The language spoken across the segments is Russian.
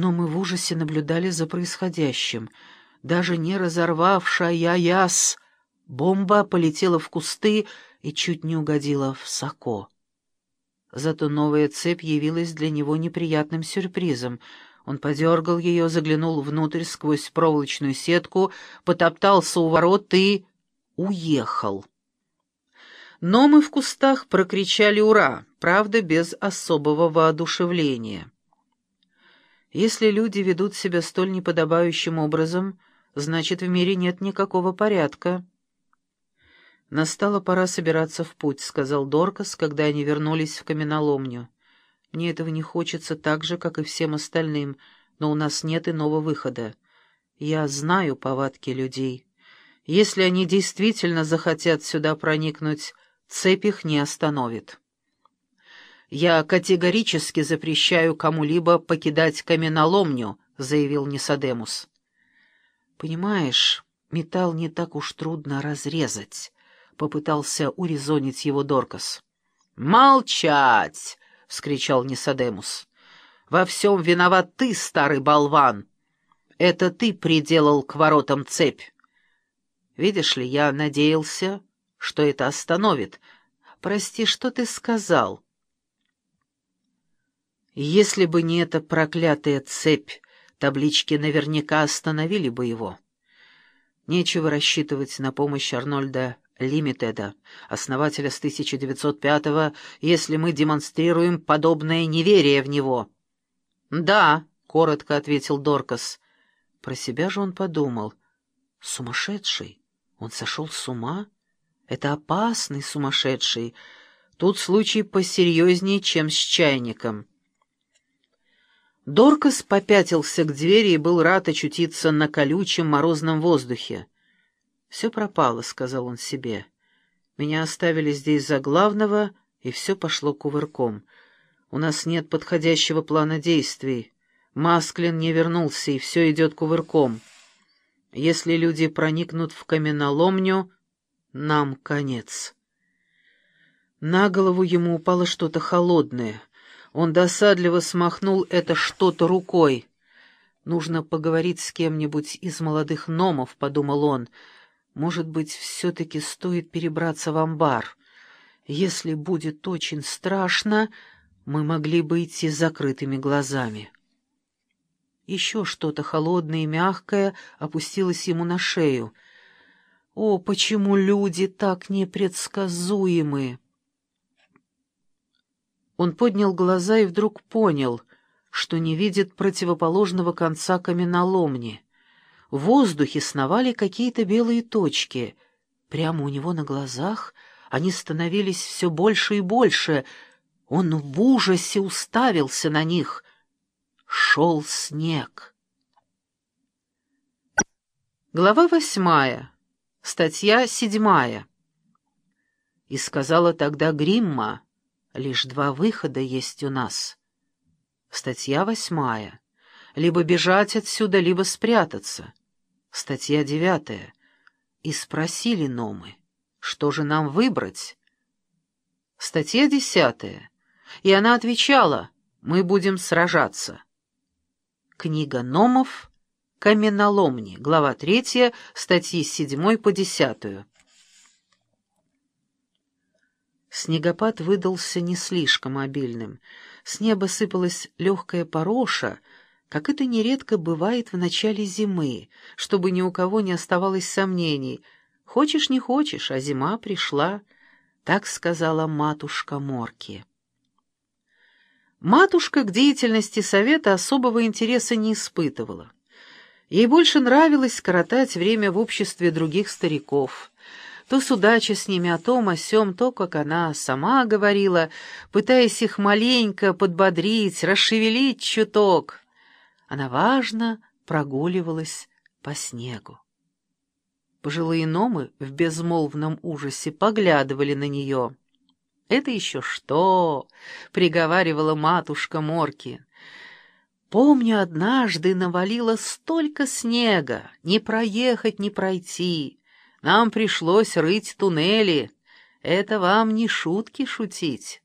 Но мы в ужасе наблюдали за происходящим. Даже не разорвавшая яс, бомба полетела в кусты и чуть не угодила в соко. Зато новая цепь явилась для него неприятным сюрпризом. Он подергал ее, заглянул внутрь сквозь проволочную сетку, потоптался у ворот и... уехал. Но мы в кустах прокричали «Ура!», правда, без особого воодушевления. Если люди ведут себя столь неподобающим образом, значит, в мире нет никакого порядка. «Настала пора собираться в путь», — сказал Доркас, когда они вернулись в каменоломню. «Мне этого не хочется так же, как и всем остальным, но у нас нет иного выхода. Я знаю повадки людей. Если они действительно захотят сюда проникнуть, цепь их не остановит». «Я категорически запрещаю кому-либо покидать каменоломню», — заявил Нисадемус. «Понимаешь, металл не так уж трудно разрезать» попытался урезонить его Доркас. «Молчать!» — вскричал Нисадемус. «Во всем виноват ты, старый болван! Это ты приделал к воротам цепь. Видишь ли, я надеялся, что это остановит. Прости, что ты сказал?» Если бы не эта проклятая цепь, таблички наверняка остановили бы его. Нечего рассчитывать на помощь Арнольда Лимитеда, основателя с 1905-го, если мы демонстрируем подобное неверие в него». «Да», — коротко ответил Доркас. Про себя же он подумал. «Сумасшедший? Он сошел с ума? Это опасный сумасшедший. Тут случай посерьезнее, чем с чайником». Доркас попятился к двери и был рад очутиться на колючем морозном воздухе. «Все пропало», — сказал он себе. «Меня оставили здесь за главного, и все пошло кувырком. У нас нет подходящего плана действий. Масклин не вернулся, и все идет кувырком. Если люди проникнут в каменоломню, нам конец». На голову ему упало что-то холодное. Он досадливо смахнул это что-то рукой. «Нужно поговорить с кем-нибудь из молодых номов», — подумал он, — может быть, все-таки стоит перебраться в амбар. Если будет очень страшно, мы могли бы идти с закрытыми глазами. Еще что-то холодное и мягкое опустилось ему на шею. О, почему люди так непредсказуемы! Он поднял глаза и вдруг понял, что не видит противоположного конца каменоломни. В воздухе сновали какие-то белые точки. Прямо у него на глазах они становились все больше и больше. Он в ужасе уставился на них. Шел снег. Глава восьмая. Статья седьмая. И сказала тогда Гримма, «Лишь два выхода есть у нас». Статья восьмая. Либо бежать отсюда, либо спрятаться. Статья девятая. И спросили Номы, что же нам выбрать? Статья десятая. И она отвечала, мы будем сражаться. Книга Номов, Каменоломни, глава третья, статьи седьмой по десятую. Снегопад выдался не слишком обильным. С неба сыпалась легкая пороша — как это нередко бывает в начале зимы, чтобы ни у кого не оставалось сомнений. Хочешь, не хочешь, а зима пришла, так сказала матушка Морки. Матушка к деятельности совета особого интереса не испытывала. Ей больше нравилось скоротать время в обществе других стариков, то судача с ними о том, о сём, то, как она сама говорила, пытаясь их маленько подбодрить, расшевелить чуток — она важно прогуливалась по снегу. Пожилые номы в безмолвном ужасе поглядывали на нее. «Это еще что?» — приговаривала матушка Морки. «Помню, однажды навалило столько снега, не проехать, не пройти. Нам пришлось рыть туннели. Это вам не шутки шутить».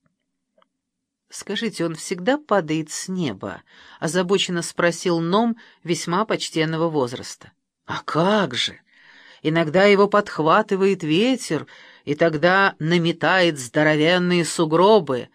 «Скажите, он всегда падает с неба?» — озабоченно спросил Ном весьма почтенного возраста. «А как же! Иногда его подхватывает ветер, и тогда наметает здоровенные сугробы»,